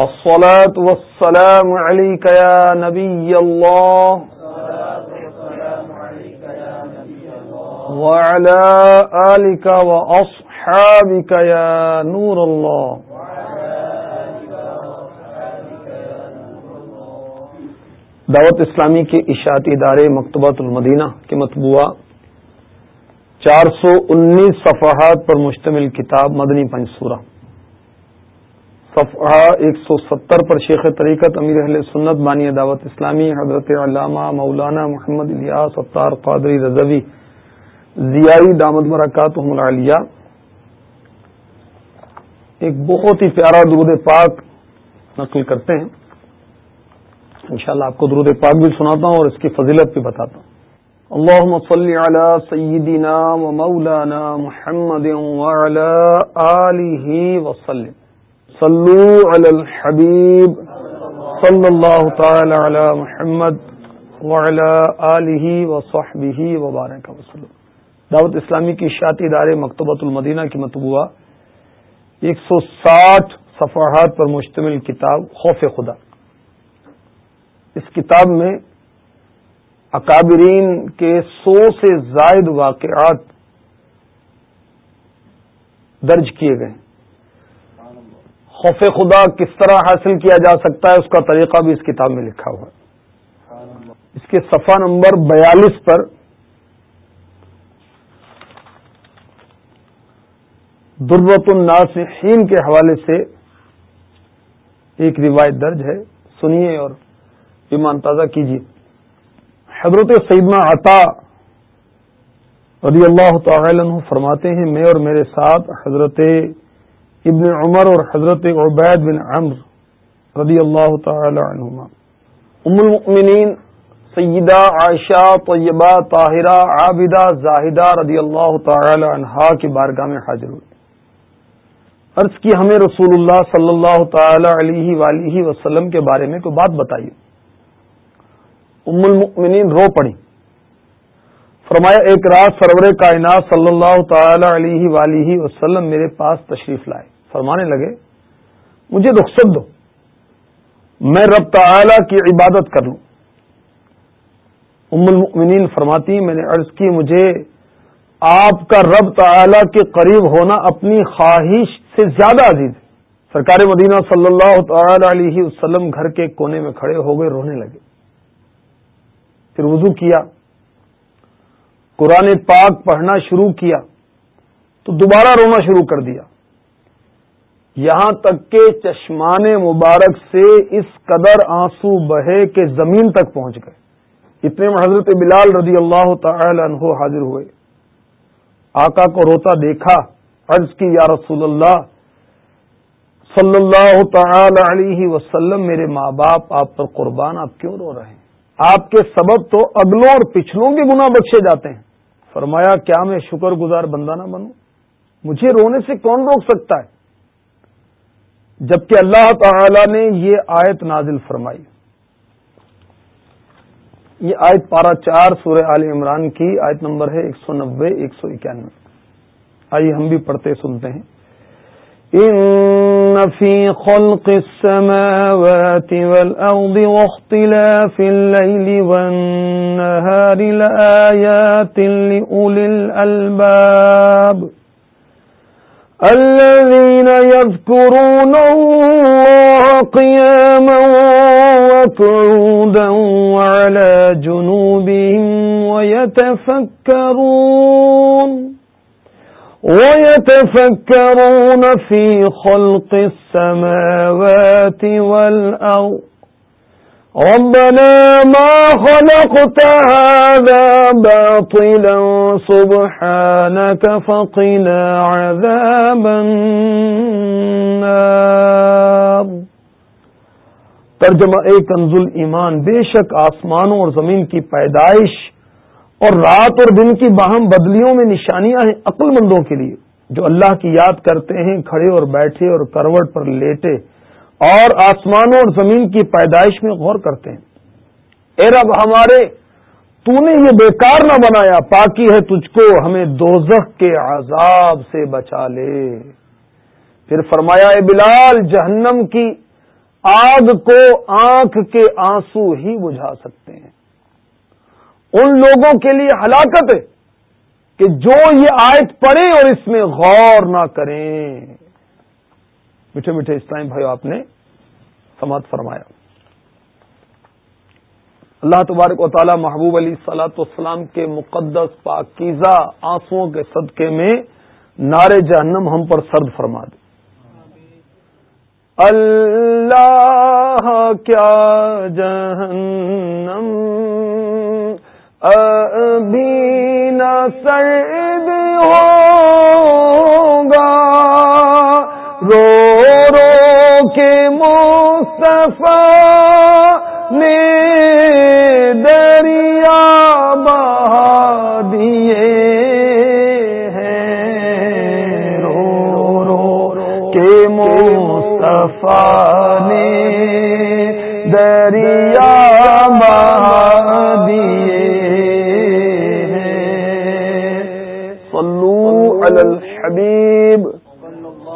الصلاة والسلام عليك يا نبي الله. وعلى آلك وأصحابك يا نور الله. دعوت اسلامی کے اشاعتی ادارے مکتبۃ المدینہ کے مطبوعہ. چار سو انیس صفحات پر مشتمل کتاب مدنی پنجسورہ صفحہ ایک سو ستر پر شیخ طریقت امیر اہل سنت بانی دعوت اسلامی، حضرت علامہ مولانا محمد الیاس افطار قادری رضوی، ضیائی دامد مرکات العالیہ۔ ایک بہت ہی پیارا درود پاک نقل کرتے ہیں۔ انشاءاللہ آپ کو درود پاک بھی سناتا ہوں اور اس کی فضیلت بھی بتاتا ہوں۔ اللهم صل على سيدنا ومولانا محمد وعلى آله وسلم صلو علی الحبیب صلی اللہ تعالی علی محمد وعلی آلہ وصحبہ وبارک وسلم۔ دعوت اسلامی کی اشاعتی ادارے مکتبۃ المدینہ کی مطبوعہ۔ ایک سو ساٹھ صفحات پر مشتمل کتاب خوف خدا۔ اس کتاب میں اکابرین کے سو سے زائد واقعات درج کیے گئے۔ خوف خدا کس طرح حاصل کیا جا سکتا ہے اس کا طریقہ بھی اس کتاب میں لکھا ہوا ہے۔ اس کے صفحہ نمبر بیالیس پر دربت الناسین کے حوالے سے ایک روایت درج ہے۔ سنیے اور ایمان تازہ کیجیے۔ حضرت سیدنا عطا رضی اللہ تعالی عنہ فرماتے ہیں، میں اور میرے ساتھ حضرت ابن عمر اور حضرت عبید بن عمر رضی اللہ تعالی عنہما۔ ام المؤمنین، سیدہ عائشہ، طیبہ، طاہرہ، عابدہ، زاہدہ رضی اللہ تعالی عنہا کی بارگاہ میں حاضر ہوئی عرض کی ہمیں رسول اللہ صلی اللہ تعالی علیہ ولیہ وسلم کے بارے میں کوئی بات بتائیے۔ ام المؤمنین رو پڑی۔ فرمایا، ایک رات سرور کائنات صلی اللہ تعالی علیہ ولیہ وسلم میرے پاس تشریف لائے۔ فرمانے لگے، مجھے رخصت دو، میں رب تعالی کی عبادت کر لوں۔ ام المؤمنین فرماتی، میں نے عرض کی، مجھے آپ کا رب تعالی کے قریب ہونا اپنی خواہش سے زیادہ عزیز ہے۔ سرکار مدینہ صلی اللہ تعالی علیہ وسلم گھر کے کونے میں کھڑے ہو گئے، رونے لگے۔ پھر وضو کیا، قرآن پاک پڑھنا شروع کیا، تو دوبارہ رونا شروع کر دیا۔ یہاں تک کہ چشمان مبارک سے اس قدر آنسو بہے کہ زمین تک پہنچ گئے۔ اتنے میں حضرت بلال رضی اللہ تعالی عنہ حاضر ہوئے۔ آقا کو روتا دیکھا، عرض کی، یا رسول اللہ، صلی اللہ تعالی علیہ وسلم، میرے ماں باپ آپ پر قربان، آپ کیوں رو رہے ہیں؟ آپ کے سبب تو اگلوں اور پچھلوں کے گناہ بخشے جاتے ہیں۔ فرمایا، کیا میں شکر گزار بندہ نہ بنوں؟ مجھے رونے سے کون روک سکتا ہے؟ جبکہ اللہ تعالی نے یہ آیت نازل فرمائی۔ یہ آیت پارا چار سورہ عال عمران کی آیت نمبر ہے ایک سو نبے ایک سو اکیانوے۔ آئیے ہم بھی پڑھتے سنتے ہیں۔ ان في خلق السماوات والأرض واختلاف الليل والنهار لآيات لأولي الألباب۔ الذين يذكرون الله قياما وقعودا وعلى جنوبهم ويتفكرون ويتفكرون في خلق السماوات والأرض ربنا ما خلقت هذا باطلا، سبحانك فقنا عذاب النار. ترجمہ ایک کنزل ایمان بے شک آسمانوں اور زمین کی پیدائش اور رات اور دن کی باہم بدلیوں میں نشانیاں ہیں عقل مندوں کے لیے، جو اللہ کی یاد کرتے ہیں، کھڑے اور بیٹھے اور کروٹ پر لیٹے اور آسمانوں اور زمین کی پیدائش میں غور کرتے ہیں۔ اے رب ہمارے، تو نے یہ بیکار نہ بنایا، پاکی ہے تجھ کو، ہمیں دوزخ کے عذاب سے بچا لے۔ پھر فرمایا، اے بلال، جہنم کی آگ کو آنکھ کے آنسو ہی بجھا سکتے ہیں۔ ان لوگوں کے لیے ہلاکت ہے کہ جو یہ آیت پڑھیں اور اس میں غور نہ کریں۔ میٹھے میٹھے اسلام بھائی آپ نے سماعت فرمایا۔ اللہ تبارک و تعالی محبوب علی سلاۃ والسلام کے مقدس پاکیزہ آنسو کے صدقے میں نار جہنم ہم پر سرد فرما دے۔ اللہ کیا جہنم۔ ابھی نہ سرد ہوگا۔ مصطفیٰ نے دریا بہا دیے ہیں۔ رو رو کے مصطفیٰ نے دریا بہا دیے صلو علی الحبیب۔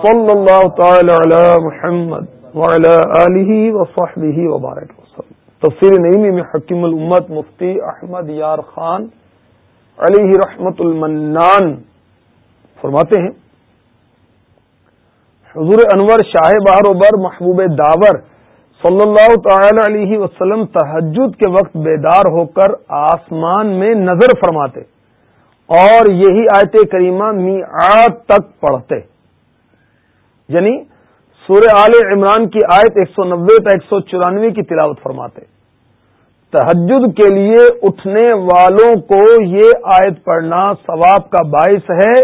صلی اللہ تعالی علی محمد۔ وعلى آله وصحبه وبارك وسلم۔ تفسیر نعیمی میں حکیم الامت مفتی احمد یار خان علیہ رحمت المنان فرماتے ہیں، حضور انور شاہ بہر بر محبوب داور صلی اللہ تعالی علیہ وسلم تحجد کے وقت بیدار ہو کر آسمان میں نظر فرماتے اور یہی آیت کریمہ میعاد تک پڑھتے۔ یعنی سورہ آل عمران کی آیت ایک سو نبے تا ایک سو چورانوے کی تلاوت فرماتے تحجد کے لیے اٹھنے والوں کو یہ آیت پڑھنا ثواب کا باعث ہے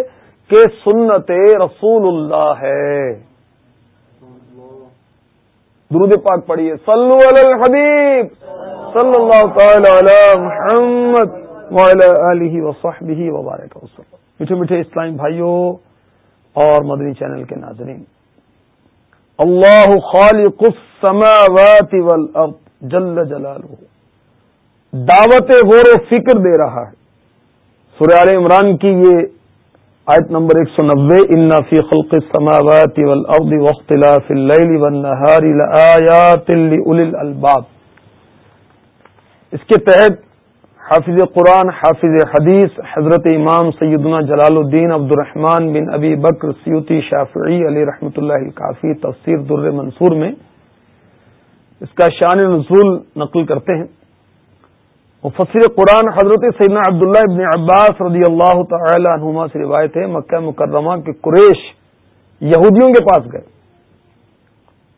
کہ سنت رسول اللہ ہے۔ درود پاک پڑھیے۔ صلو علی الحبیب۔ صلی اللہ تعالی علی محمد وعلی وصحبہ وبارک وسلم میٹھے میٹھے اسلامی بھائیوں اور مدنی چینل کے ناظرین اللہ خالق السماوات والارض جل جلالہ۔ دعوت غور و فکر دے رہا ہے۔ سورہ آل عمران کی یہ آیت نمبر ایک سو نبے ان فی خلق السماوات والارض واختلاف اللیل والنہار لآیات لأولی الالباب اس کے تحت حافظ قرآن، حافظ حدیث، حضرت امام سیدنا جلال الدین عبد الرحمن بن ابی بکر سیوتی شافعی علی رحمۃ اللہ کافی تفسیر در منصور میں اس کا شان نزول نقل کرتے ہیں۔ مفسر قرآن حضرت سیدنا عبداللہ ابن عباس رضی اللہ تعالی عنہما سے روایت ہے، مکہ مکرمہ کے قریش یہودیوں کے پاس گئے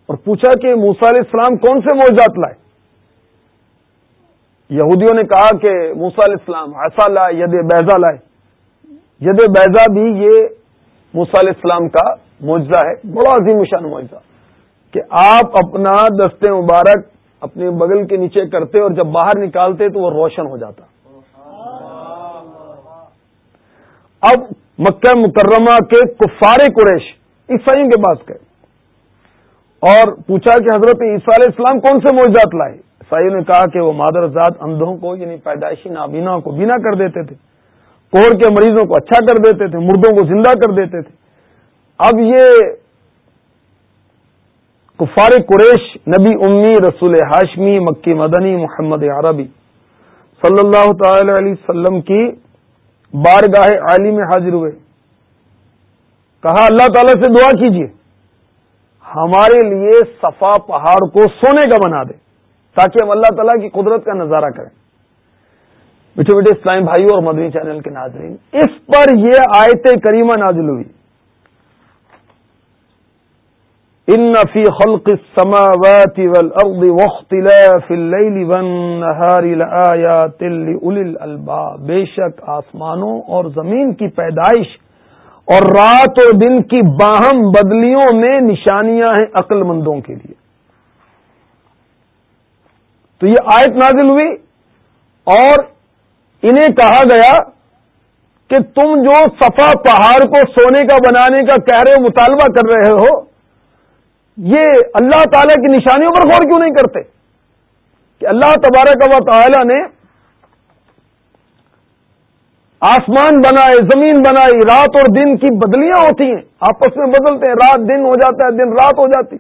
اور پوچھا کہ موسا علیہ السلام کون سے موجات لائے؟ یہودیوں نے کہا کہ موسا علیہ السلام ایسا لائے، ید بیزا لائے۔ ید بیزا بھی یہ موسا علیہ السلام کا معجزہ ہے، بڑا عظیم شان معجزہ۔ کہ آپ اپنا دستے مبارک اپنے بغل کے نیچے کرتے اور جب باہر نکالتے تو وہ روشن ہو جاتا۔ اب مکہ مکرمہ کے کفار قریش عیسائیوں کے پاس گئے اور پوچھا کہ حضرت عیسیٰ علیہ السلام کون سے معجزات لائے؟ سائی نے کہا کہ وہ مادر ذات اندھوں کو یعنی پیدائشی نابینا کو بینا کر دیتے تھے۔ کوڑ کے مریضوں کو اچھا کر دیتے تھے، مردوں کو زندہ کر دیتے تھے۔ اب یہ کفار قریش، نبی امی، رسول ہاشمی، مکی مدنی، محمد عربی، صلی اللہ تعالی علیہ وسلم کی بارگاہ عالی میں حاضر ہوئے۔ کہا، اللہ تعالی سے دعا کیجیے ہمارے لیے صفا پہاڑ کو سونے کا بنا دے۔ تاکہ ہم اللہ تعالیٰ کی قدرت کا نظارہ کریں۔ میٹھے میٹھے اسلام بھائیوں اور مدنی چینل کے ناظرین، اس پر یہ آیت کریمہ نازل ہوئی۔ ان فی خلق السماوات والارض واختلاف الليل والنهار لآیات لأولی الالباب بے شک آسمانوں اور زمین کی پیدائش اور رات اور دن کی باہم بدلیوں میں نشانیاں ہیں عقل مندوں کے لیے۔ تو یہ آیت نازل ہوئی اور انہیں کہا گیا کہ تم جو صفا پہاڑ کو سونے کا بنانے کا کہہ رہے ہو، مطالبہ کر رہے ہو، یہ اللہ تعالی کی نشانیوں پر غور کیوں نہیں کرتے؟ کہ اللہ تبارک و تعالی نے آسمان بنائے، زمین بنائی، رات اور دن کی بدلیاں ہوتی ہیں، آپس میں بدلتے ہیں، رات دن ہو جاتا ہے، دن رات ہو جاتی۔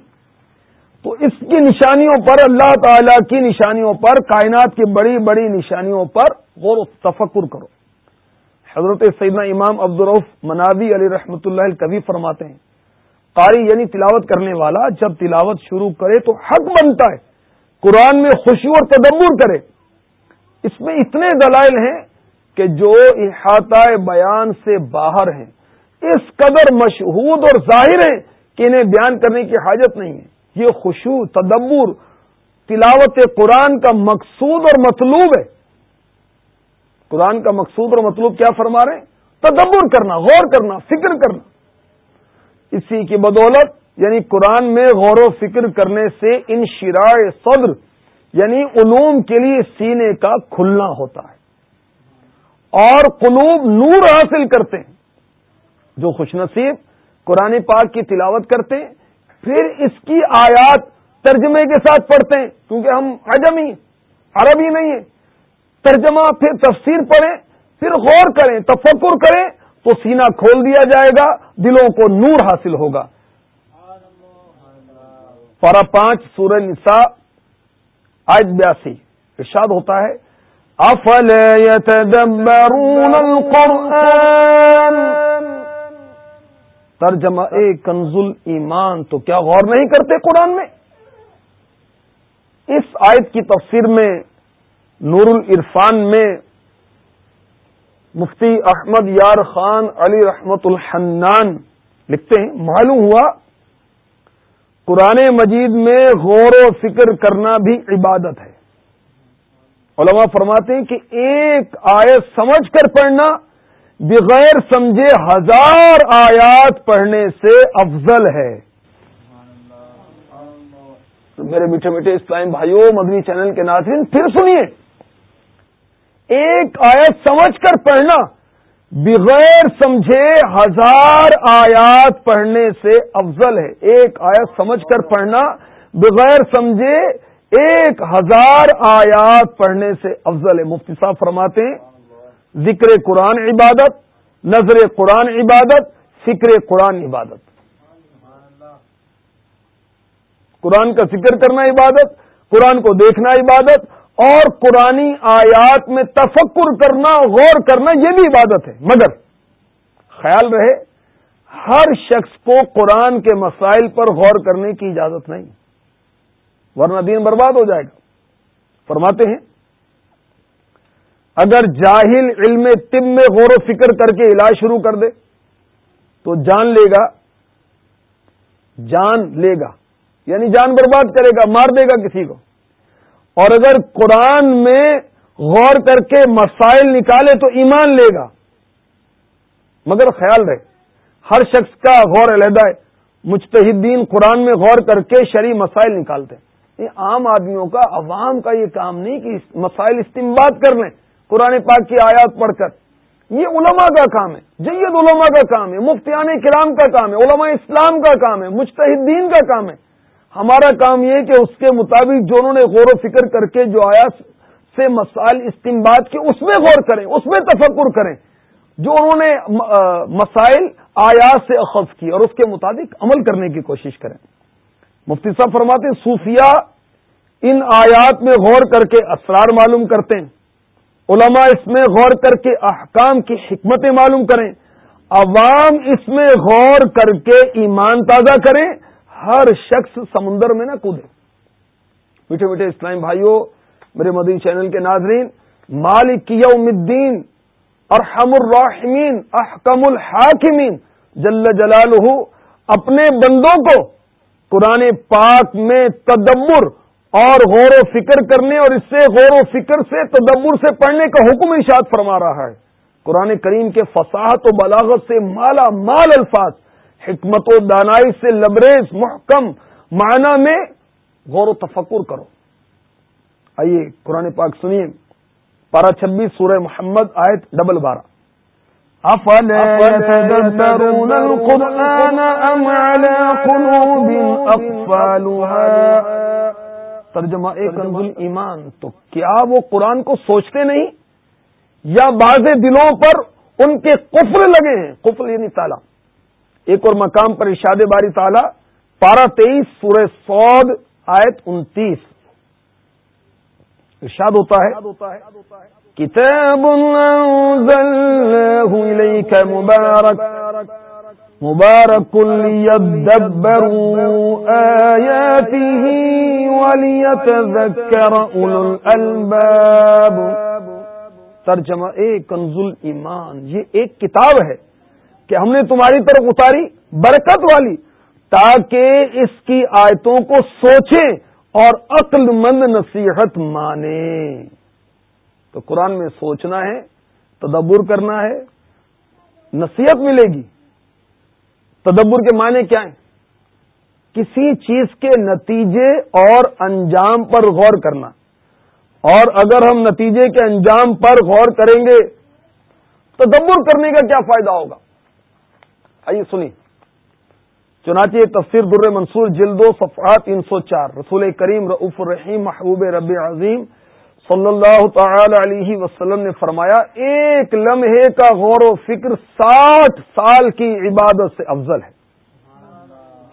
تو اس کی نشانیوں پر اللہ تعالی کی نشانیوں پر کائنات کی بڑی بڑی نشانیوں پر غور و تفکر کرو۔ حضرت سیدنا امام عبدالرف منادی علی رحمۃ اللہ کبھی فرماتے ہیں، قاری یعنی تلاوت کرنے والا جب تلاوت شروع کرے تو حق بنتا ہے، قرآن میں خوشی اور تدبر کرے۔ اس میں اتنے دلائل ہیں کہ جو احاطہ بیان سے باہر ہیں، اس قدر مشہود اور ظاہر ہیں کہ انہیں بیان کرنے کی حاجت نہیں ہے۔ یہ خوشو تدبر، تلاوت قرآن کا مقصود اور مطلوب ہے۔ قرآن کا مقصود اور مطلوب کیا فرما رہے ہیں؟ تدبر کرنا، غور کرنا، فکر کرنا۔ اسی کی بدولت یعنی قرآن میں غور و فکر کرنے سے ان شرائع صدر یعنی علوم کے لیے سینے کا کھلنا ہوتا ہے۔ اور قلوب نور حاصل کرتے ہیں۔ جو خوش نصیب قرآن پاک کی تلاوت کرتے ہیں پھر اس کی آیات ترجمے کے ساتھ پڑھتے ہیں، کیونکہ ہم عجمی عربی نہیں ہیں۔ ترجمہ پھر تفسیر پڑھیں، پھر غور کریں، تفکر کریں تو سینہ کھول دیا جائے گا، دلوں کو نور حاصل ہوگا۔ پارا پانچ، سورہ نساء آج بیاسی۔ ارشاد ہوتا ہے افل يتدبرون القرآن؟ ترجمہ اے کنزل ایمان، تو کیا غور نہیں کرتے قرآن میں؟ اس آیت کی تفسیر میں، نور العرفان میں مفتی احمد یار خان علی رحمت الحنان لکھتے ہیں، معلوم ہوا، قرآن مجید میں غور و فکر کرنا بھی عبادت ہے۔ علماء فرماتے ہیں کہ ایک آیت سمجھ کر پڑھنا بغیر سمجھے ہزار آیات پڑھنے سے افضل ہے۔ میرے میٹھے میٹھے اسلام بھائیوں، مدنی چینل کے ناظرین، پھر سنیے۔ ایک آیت سمجھ کر پڑھنا، بغیر سمجھے ہزار آیات پڑھنے سے افضل ہے۔ ایک آیت سمجھ کر پڑھنا، بغیر سمجھے ایک ہزار آیات پڑھنے سے افضل ہے۔ مفتی صاحب فرماتے ہیں ذکر قرآن عبادت، نظر قرآن عبادت، فکر قرآن عبادت۔ قرآن کا ذکر کرنا عبادت، قرآن کو دیکھنا عبادت، اور قرآنی آیات میں تفکر کرنا، غور کرنا، یہ بھی عبادت ہے۔ مگر خیال رہے، ہر شخص کو قرآن کے مسائل پر غور کرنے کی اجازت نہیں، ورنہ دین برباد ہو جائے گا۔ فرماتے ہیں اگر جاہل علم طب میں غور و فکر کر کے علاج شروع کر دے، تو جان لے گا، جان لے گا یعنی جان برباد کرے گا، مار دے گا کسی کو۔ اور اگر قرآن میں غور کر کے مسائل نکالے تو ایمان لے گا۔ مگر خیال رہے ہر شخص کا غور علیحدہ ہے۔ مجتہدین قرآن میں غور کر کے شرع مسائل نکالتے ہیں۔ یہ عام آدمیوں کا، عوام کا یہ کام نہیں کہ مسائل استعمال کر لیں۔ قرآن پاک کی آیات پڑھ کر۔ یہ علماء کا کام ہے، جید علماء کا کام ہے، مفتیان کرام کا کام ہے، علماء اسلام کا کام ہے مشتحدین کا کام ہے۔ ہمارا کام یہ کہ اس کے مطابق جو انہوں نے غور و فکر کر کے جو آیات سے مسائل استعمال کے اس میں غور کریں، اس میں تفکر کریں۔ جو انہوں نے مسائل آیات سے اخذ کی اور اس کے مطابق عمل کرنے کی کوشش کریں۔ مفتی صاحب فرماتے ہیں صوفیہ ان آیات میں غور کر کے اسرار معلوم کرتے ہیں۔ علماء اس میں غور کر کے احکام کی حکمتیں معلوم کریں، عوام اس میں غور کر کے ایمان تازہ کریں، ہر شخص سمندر میں نہ کودے۔ میٹھے میٹھے اسلام بھائیوں میرے مدین چینل کے ناظرین، مالک یوم الدین، ارحم الراحمین، احکم الحاکمین، جل جلالہ، اپنے بندوں کو قرآن پاک میں تدبر اور غور و فکر کرنے اور اس سے غور و فکر سے تدبر سے پڑھنے کا حکم اشاد فرما رہا ہے۔ قرآن کریم کے فصاحت و بلاغت سے مالا مال الفاظ حکمت و دانائی سے لبریز محکم معنی میں غور و تفکر کرو۔ آئیے قرآن پاک سنیے۔ پارہ چھبیس سورہ محمد آیت ڈبل بارہ۔ ترجمہ کنز ایمان تو کیا وہ قرآن کو سوچتے نہیں؟ یا بعض دلوں پر ان کے کفر لگے ہیں؟ کفر یعنی تالا ایک اور مقام پر ارشاد باری تالا پارہ تیئیس سورہ سعود آیت انتیس۔ ارشاد ہوتا ہے کتاب مبارک مبارک آیاته وليتذكر اولو الالباب ترجمہ اے کنزل ایمان، یہ ایک کتاب ہے کہ ہم نے تمہاری طرف اتاری برکت والی تاکہ اس کی آیتوں کو سوچیں اور عقل مند نصیحت مانے تو قرآن میں سوچنا ہے، تدبر کرنا ہے، نصیحت ملے گی۔ تدبر کے معنی کیا ہیں؟ کسی چیز کے نتیجے اور انجام پر غور کرنا۔ اور اگر ہم نتیجے کے انجام پر غور کریں گے تو تدبر کرنے کا کیا فائدہ ہوگا؟ آئیے سنی چنانچہ تفسیر در منصور جلدو صفحات تین سو چار۔ رسول کریم رعف الرحیم محبوب رب عظیم صلی اللہ تعالی علیہ وسلم نے فرمایا، ایک لمحے کا غور و فکر ساٹھ سال کی عبادت سے افضل ہے۔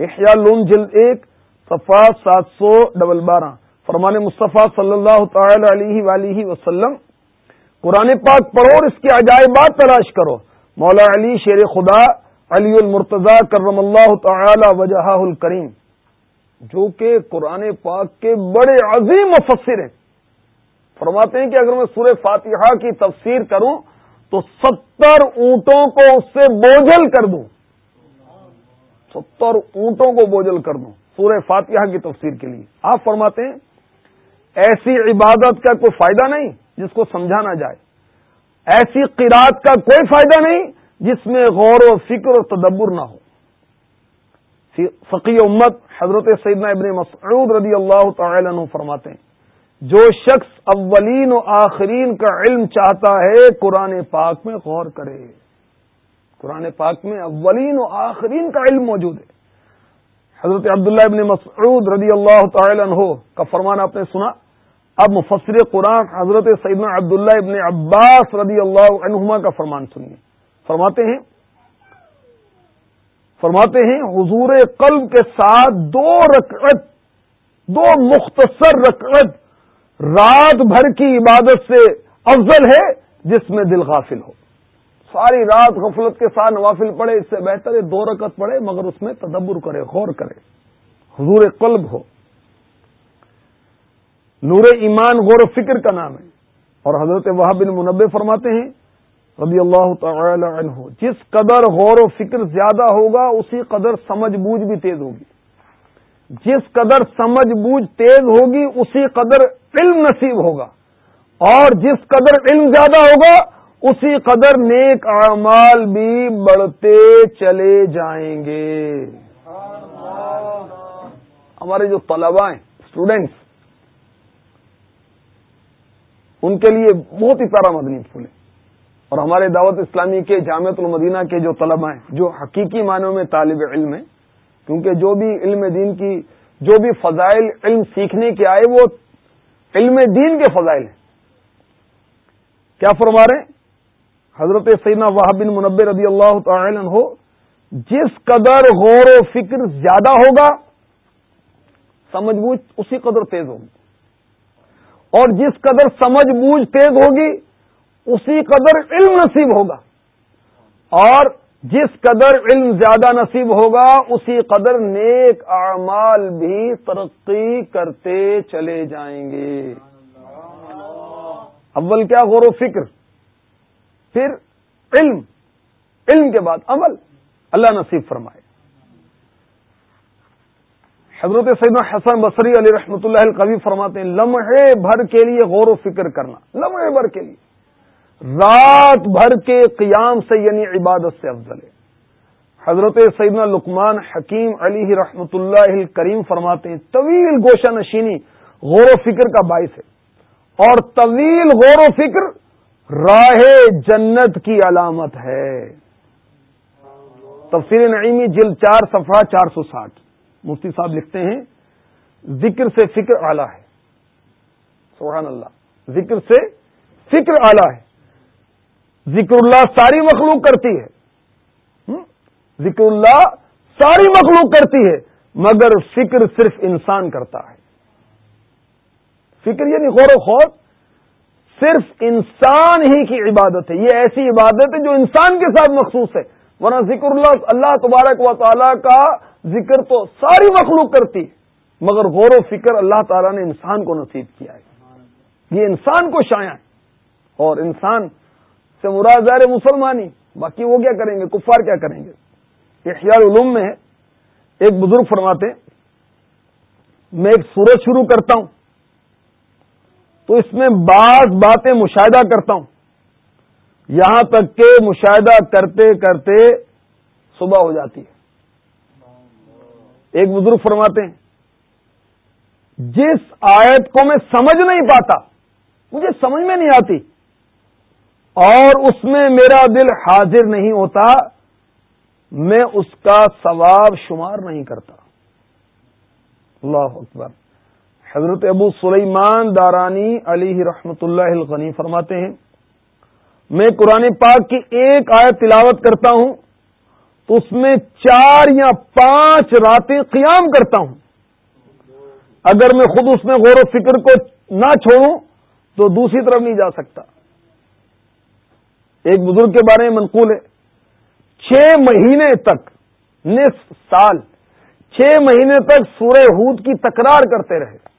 احیاء لون جلد ایک صفحات سات سو ڈبل بارہ۔ فرمان مصطفیٰ صلی اللہ تعالی علیہ ولیہ وسلم، قرآن پاک پڑھو اور اس کے عجائبات تلاش کرو۔ مولا علی شیر خدا علی المرتضی کرم اللہ تعالی وجہ الکریم۔ جو کہ قرآن پاک کے بڑے عظیم مفسر ہیں۔ فرماتے ہیں کہ اگر میں سورہ فاتحہ کی تفسیر کروں تو ستر اونٹوں کو اس سے بوجھل کر دوں۔ ستر اونٹوں کو بوجھل کر دوں سورہ فاتحہ کی تفسیر کے لیے۔ آپ فرماتے ہیں، ایسی عبادت کا کوئی فائدہ نہیں جس کو سمجھانا جائے۔ ایسی قرات کا کوئی فائدہ نہیں جس میں غور و فکر و تدبر نہ ہو۔ فقی امت حضرت سیدنا ابن مسعود رضی اللہ تعالی عنہ فرماتے ہیں، جو شخص اولین و آخرین کا علم چاہتا ہے، قرآن پاک میں غور کرے۔ قرآن پاک میں اولین و آخرین کا علم موجود ہے۔ حضرت عبداللہ ابن مسعود رضی اللہ تعالی عنہ کا فرمان آپ نے سنا۔ اب مفسر قرآن حضرت سیدنا عبداللہ ابن عباس رضی اللہ عنہما کا فرمان سنیے۔ فرماتے ہیں۔ فرماتے ہیں، حضور قلب کے ساتھ دو رکعت، دو مختصر رکعت رات بھر کی عبادت سے افضل ہے، جس میں دل غافل ہو۔ ساری رات غفلت کے ساتھ نوافل پڑے اس سے بہتر ہے دو رکعت پڑے مگر اس میں تدبر کرے، غور کرے۔ حضور قلب ہو۔ نور ایمان، غور و فکر کا نام ہے۔ اور حضرت وہاب بن منبع فرماتے ہیں، رضی اللہ تعالی عنہ، جس قدر غور و فکر زیادہ ہوگا، اسی قدر سمجھ بوجھ بھی تیز ہوگی۔ جس قدر سمجھ بوجھ تیز ہوگی، اسی قدر علم نصیب ہوگا۔ اور جس قدر علم زیادہ ہوگا اسی قدر نیک اعمال بھی بڑھتے چلے جائیں گے۔ ہمارے جو طلبا ہیں اسٹوڈینٹس ان کے لیے بہت ہی پیارا مدنی پھول ہے۔ اور ہمارے دعوت اسلامی کے جامعت المدینہ کے جو طلبہ ہیں، جو حقیقی معنوں میں طالب علم ہیں، کیونکہ جو بھی علم دین کی، جو بھی فضائل علم سیکھنے کے آئے، وہ علم دین کے فضائل ہیں۔ کیا فرما رہے ہیں؟ حضرت سیدنا واہ بن منبر رضی اللہ تعالی ہو جس قدر غور و فکر زیادہ ہوگا، سمجھ بوجھ اسی قدر تیز ہوگی۔ اور جس قدر سمجھ بوجھ تیز ہوگی، اسی قدر علم نصیب ہوگا۔ اور جس قدر علم زیادہ نصیب ہوگا، اسی قدر نیک اعمال بھی ترقی کرتے چلے جائیں گے۔ اول کیا غور و فکر؟ پھر علم علم کے بعد عمل۔ اللہ نصیب فرمائے۔ حضرت سیدنا حسن بصری علی رحمۃ اللہ القوی فرماتے ہیں، لمحے بھر کے لیے غور و فکر کرنا، لمحے بھر کے لیے۔ رات بھر کے قیام سے یعنی عبادت سے افضل ہے۔ حضرت سیدنا لقمان حکیم علی رحمۃ اللہ کریم فرماتے ہیں، طویل گوشہ نشینی غور و فکر کا باعث ہے۔ اور طویل غور و فکر راہ جنت کی علامت ہے۔ تفصیل نعیمی جل چار صفحہ چار سو ساٹھ۔ مفتی صاحب لکھتے ہیں، ذکر سے فکر اعلی ہے۔ سبحان اللہ۔ ذکر سے فکر اعلی ہے۔ ذکر اللہ ساری مخلوق کرتی ہے۔ ذکر اللہ ساری مخلوق کرتی ہے، مگر فکر صرف انسان کرتا ہے۔ فکر یعنی غور و خوف صرف انسان ہی کی عبادت ہے۔ یہ ایسی عبادت ہے جو انسان کے ساتھ مخصوص ہے۔ ورنہ ذکر اللہ اللہ تبارک و تعالیٰ کا ذکر تو ساری مخلوق کرتی، مگر غور و فکر اللہ تعالیٰ نے انسان کو نصیب کیا ہے۔ یہ انسان کو شایا ہے۔ اور انسان سے مراد مسلمانی۔ باقی وہ کیا کریں گے؟ کفار کیا کریں گے؟ یہ خیال علوم میں ہے۔ ایک بزرگ فرماتے میں ایک سورج شروع کرتا ہوں۔ تو اس میں بعض باتیں مشاہدہ کرتا ہوں۔ یہاں تک کہ مشاہدہ کرتے کرتے صبح ہو جاتی ہے۔ ایک بزرگ فرماتے ہیں، جس آیت کو میں سمجھ نہیں پاتا، مجھے سمجھ میں نہیں آتی، اور اس میں میرا دل حاضر نہیں ہوتا، میں اس کا ثواب شمار نہیں کرتا۔ اللہ اکبر۔ حضرت ابو سلیمان دارانی علی رحمت اللہ الغنی فرماتے ہیں، میں قرآن پاک کی ایک آیت تلاوت کرتا ہوں، تو اس میں چار یا پانچ راتیں قیام کرتا ہوں۔ اگر میں خود اس میں غور و فکر کو نہ چھوڑوں، تو دوسری طرف نہیں جا سکتا۔ ایک بزرگ کے بارے میں منقول ہے، چھ مہینے تک، نصف سال، چھ مہینے تک سورہ ہود کی تکرار کرتے رہے۔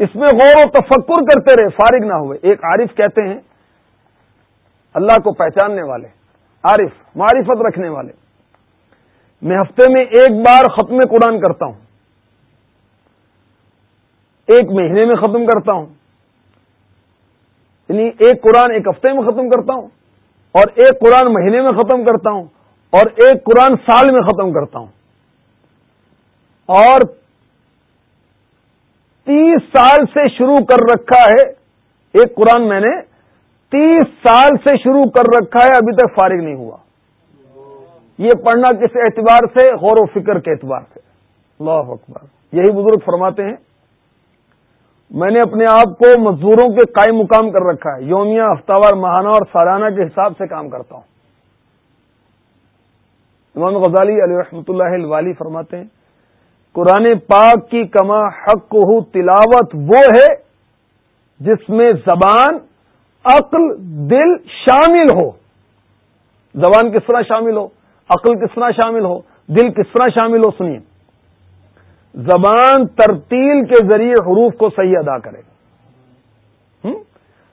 اس میں غور و تفکر کرتے رہے، فارغ نہ ہوئے۔ ایک عارف کہتے ہیں، اللہ کو پہچاننے والے، عارف، معرفت رکھنے والے۔ میں ہفتے میں ایک بار ختم قرآن کرتا ہوں۔ ایک مہینے میں ختم کرتا ہوں۔ یعنی ایک قرآن ایک ہفتے میں ختم کرتا ہوں، اور ایک قرآن مہینے میں ختم کرتا ہوں، اور ایک قرآن سال میں ختم کرتا ہوں۔ اور تیس سال سے شروع کر رکھا ہے۔ ایک قرآن میں نے تیس سال سے شروع کر رکھا ہے، ابھی تک فارغ نہیں ہوا۔ یہ پڑھنا کس اعتبار سے؟ غور و فکر کے اعتبار سے۔ اللہ اکبر۔ یہی بزرگ فرماتے ہیں، میں نے اپنے آپ کو مزدوروں کے قائم مقام کر رکھا ہے۔ یومیہ ہفتہ وار ماہانہ اور سالانہ کے حساب سے کام کرتا ہوں۔ امام غزالی علیہ رحمۃ اللہ الوالی فرماتے ہیں قرآن پاک کی کما حق تلاوت وہ ہے جس میں زبان، عقل، دل شامل ہو۔ زبان کس طرح شامل ہو؟ عقل کس طرح شامل ہو؟ دل کس طرح شامل ہو؟ سنیے۔ زبان ترتیل کے ذریعے حروف کو صحیح ادا کرے۔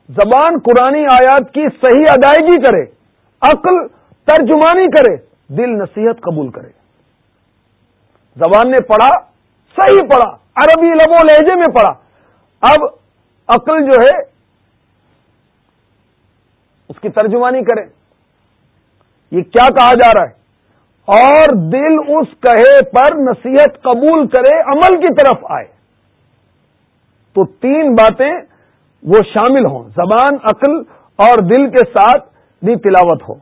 زبان قرآن آیات کی صحیح ادائیگی کرے۔ عقل ترجمانی کرے۔ دل نصیحت قبول کرے۔ زبان نے پڑھا، صحیح پڑھا، عربی لب و لہجے میں پڑھا۔ اب عقل جو ہے، اس کی ترجمانی کرے یہ کیا کہا جا رہا ہے؟ اور دل اس کہے پر نصیحت قبول کرے، عمل کی طرف آئے۔ تو تین باتیں وہ شامل ہوں۔ زبان، عقل اور دل کے ساتھ بھی تلاوت ہو۔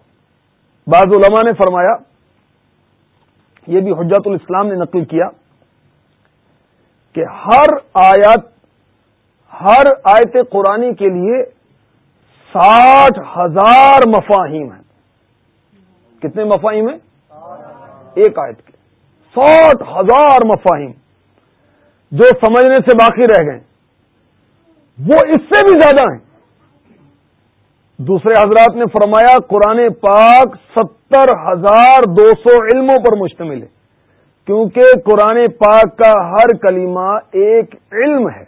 بعض علماء نے فرمایا یہ بھی حجت الاسلام نے نقل کیا کہ ہر آیت ہر آیت قرآنی کے لیے ساٹھ ہزار مفاہیم ہیں۔ کتنے مفاہیم ہیں؟ ایک آیت کے۔ ساٹھ ہزار مفاہیم جو سمجھنے سے باقی رہ گئے۔ وہ اس سے بھی زیادہ ہیں۔ دوسرے حضرات نے فرمایا قرآن پاک ستر ہزار دو سو علموں پر مشتمل ہے۔ کیونکہ قرآن پاک کا ہر کلمہ ایک علم ہے۔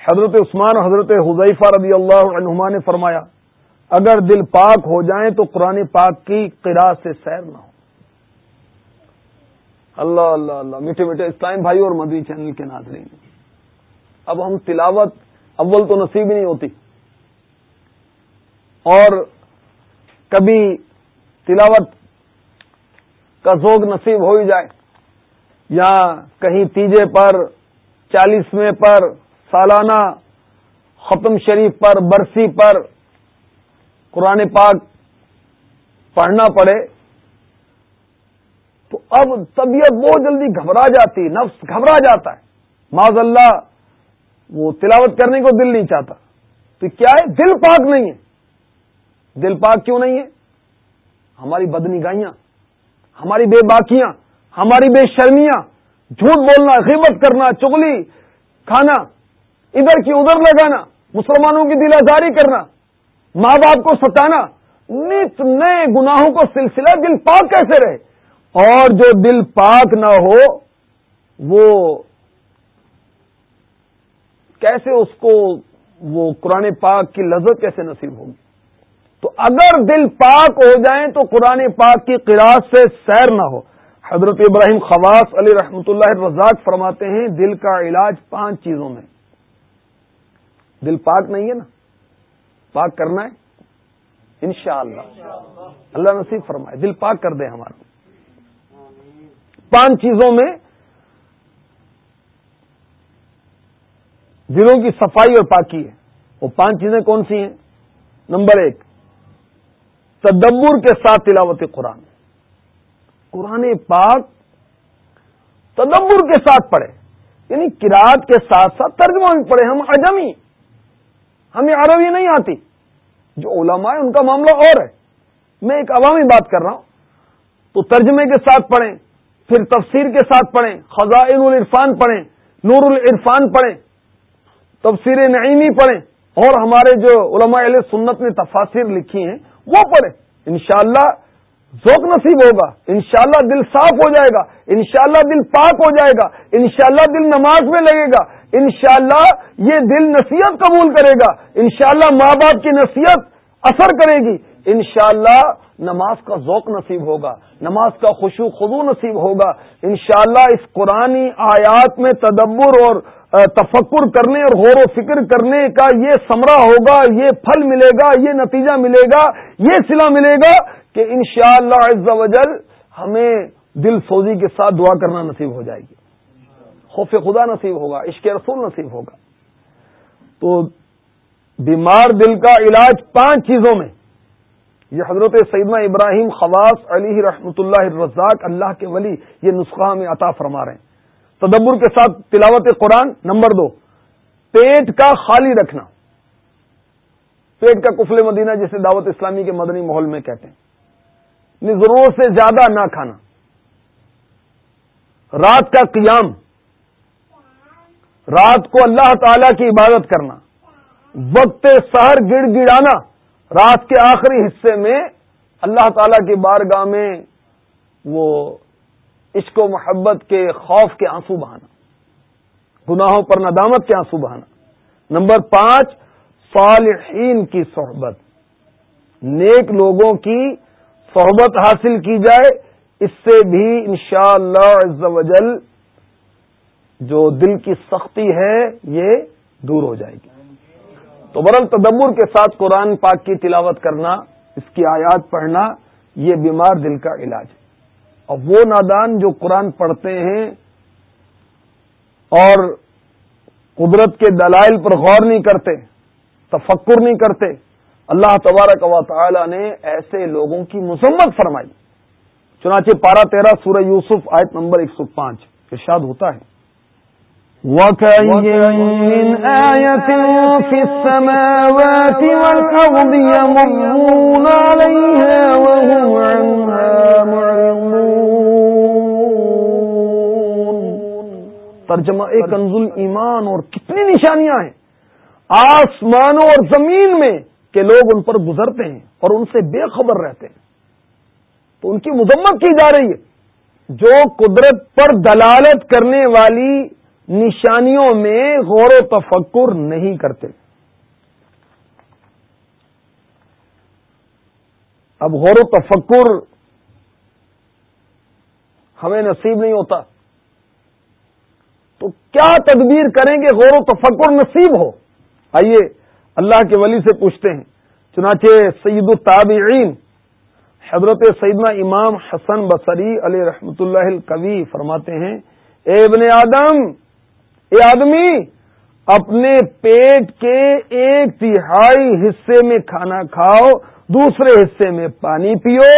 حضرت عثمان، حضرت حضیفہ رضی اللہ عنہما نے فرمایا، اگر دل پاک ہو جائیں تو قرآن پاک کی قرآ سے سیر نہ ہو۔ اللہ اللہ اللہ، میٹھے میٹھے اسلام بھائی اور مدنی چینل کے ناظرین، اب ہم تلاوت اول تو نصیب ہی نہیں ہوتی۔ اور کبھی تلاوت کا ذوق نصیب ہو ہی جائے یا کہیں تیجے پر، چالیسویں پر، سالانہ ختم شریف پر، برسی پر قرآن پاک پڑھنا پڑے تو اب طبیعت بہت جلدی گھبرا جاتی، نفس گھبرا جاتا ہے۔ معذ اللہ، وہ تلاوت کرنے کو دل نہیں چاہتا۔ تو کیا ہے؟ دل پاک نہیں ہے۔ دل پاک کیوں نہیں ہے؟ ہماری بدنی گائیاں ہماری بے باکیاں، ہماری بے شرمیاں، جھوٹ بولنا، غیبت کرنا، چگلی کھانا، ادھر کی ادھر لگانا، مسلمانوں کی دل آزاری کرنا، ماں باپ کو ستانا نت نئے گناہوں کو سلسلہ دل پاک کیسے رہے؟ اور جو دل پاک نہ ہو، وہ کیسے اس کو، وہ قرآن پاک کی لذت کیسے نصیب ہوگی؟ تو اگر دل پاک ہو جائیں تو قرآن پاک کی قرآن سے سیر نہ ہو۔ حضرت ابراہیم خواص علی رحمۃ اللہ رزاق فرماتے ہیں، دل کا علاج پانچ چیزوں میں۔ دل پاک نہیں ہے نا؟ پاک کرنا ہے؟ انشاءاللہ۔ اللہ اللہ نصیب فرمائے، دل پاک کر دے ہمارا۔ پانچ چیزوں میں دلوں کی صفائی اور پاکی ہے۔ وہ پانچ چیزیں کون سی ہیں؟ نمبر ایک تدبر کے ساتھ تلاوت قرآن۔ قرآن پاک تدبر کے ساتھ پڑھے یعنی کراط کے ساتھ ساتھ ترجمہ بھی پڑھے۔ ہم اجمی ہمیں عربی نہیں آتی۔ جو علماء ہے ان کا معاملہ اور ہے۔ میں ایک عوامی بات کر رہا ہوں۔ تو ترجمے کے ساتھ پڑھیں، پھر تفسیر کے ساتھ پڑھیں، خزائن العرفان پڑھیں، نور العرفان پڑھیں، تفسیر نعیمی پڑھیں۔ اور ہمارے جو علماء علیہ سنت نے تفاصر لکھی ہیں وہ پڑھے انشاءاللہ ذوق نصیب ہوگا۔ انشاءاللہ دل صاف ہو جائے گا۔ انشاءاللہ دل پاک ہو جائے گا۔ انشاءاللہ دل نماز میں لگے گا۔ انشاءاللہ یہ دل نصیحت قبول کرے گا۔ انشاءاللہ ماں باپ کی نصیحت اثر کرے گی۔ انشاءاللہ نماز کا ذوق نصیب ہوگا، نماز کا خوشو خدو نصیب ہوگا۔ انشاءاللہ اس قرآنی آیات میں تدبر اور تفکر کرنے اور غور و فکر کرنے کا یہ سمرا ہوگا، یہ پھل ملے گا یہ نتیجہ ملے گا یہ سلا ملے گا کہ انشاءاللہ شاء اللہ ہمیں دل سوزی کے ساتھ دعا کرنا نصیب ہو جائے گی۔ خوف خدا نصیب ہوگا، عشق رسول نصیب ہوگا۔ تو بیمار دل کا علاج پانچ چیزوں میں یہ حضرت سیدنا ابراہیم خواص علی رحمۃ اللہ الرزاق اللہ کے ولی یہ نسخہ ہمیں عطا فرما رہے ہیں۔ تدبر کے ساتھ تلاوت قرآن نمبر دو۔ پیٹ کا خالی رکھنا۔ پیٹ کا کفل مدینہ جسے دعوت اسلامی کے مدنی ماحول میں کہتے ہیں۔ یعنی ضرورت سے زیادہ نہ کھانا۔ رات کا قیام۔ رات کو اللہ تعالی کی عبادت کرنا۔ وقت سہر گڑ گڑانا۔ رات کے آخری حصے میں اللہ تعالی کی بارگاہ میں وہ عشق و محبت کے خوف کے آنسو بہانا، گناہوں پر ندامت کے آنسو بہانا۔ نمبر پانچ، صالحین کی صحبت۔ نیک لوگوں کی صحبت حاصل کی جائے۔ اس سے بھی انشاءاللہ شاء اللہ جو دل کی سختی ہے، یہ دور ہو جائے گی۔ تو برل تدبر کے ساتھ قرآن پاک کی تلاوت کرنا، اس کی آیات پڑھنا، یہ بیمار دل کا علاج ہے۔ اور وہ نادان جو قرآن پڑھتے ہیں اور قدرت کے دلائل پر غور نہیں کرتے، تفکر نہیں کرتے، اللہ تبارک و تعالی نے ایسے لوگوں کی مذمت فرمائی۔ چنانچہ پارا تیرہ سورہ یوسف آیت نمبر ایک سو پانچ ارشاد ہوتا ہے۔ ترجمہ کنزل ایمان اور کتنی نشانیاں ہیں آسمانوں اور زمین میں کہ لوگ ان پر گزرتے ہیں اور ان سے بے خبر رہتے ہیں تو ان کی مذمت کی جا رہی ہے جو قدرت پر دلالت کرنے والی نشانیوں میں غور و تفکر نہیں کرتے۔ اب غور و تفکر ہمیں نصیب نہیں ہوتا۔ تو کیا تدبیر کریں گے غور و تفکر نصیب ہو؟ آئیے اللہ کے ولی سے پوچھتے ہیں۔ چنانچہ سعید الطابعین حضرت سیدنا امام حسن بصری علیہ رحمت اللہ القوی فرماتے ہیں، اے ابن آدم اے آدمی، اپنے پیٹ کے ایک تہائی حصے میں کھانا کھاؤ، دوسرے حصے میں پانی پیو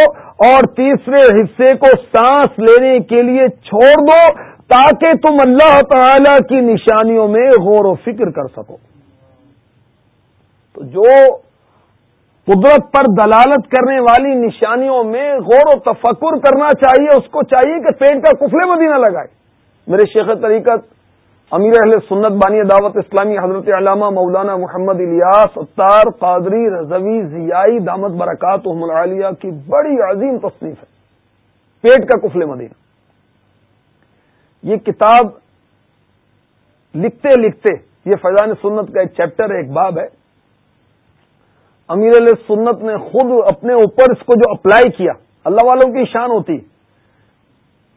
اور تیسرے حصے کو سانس لینے کے لیے چھوڑ دو تاکہ تم اللہ تعالی کی نشانیوں میں غور و فکر کر سکو۔ تو جو قدرت پر دلالت کرنے والی نشانیوں میں غور و تفکر کرنا چاہیے، اس کو چاہیے کہ پیٹ کا کفلے مدینہ لگائے۔ میرے شیخ طریقت امیر اہل سنت بانی دعوت اسلامی حضرت علامہ مولانا محمد الیاس اتار قادری رضوی ضیائی دامت برکات العالیہ کی بڑی عظیم تصنیف ہے۔ پیٹ کا کفل مدینہ۔ یہ کتاب لکھتے لکھتے یہ فیضان سنت کا ایک چیپٹر ہے ایک باب ہے۔ امیر علیہ سنت نے خود اپنے اوپر اس کو جو اپلائی کیا، اللہ والوں کی شان ہوتی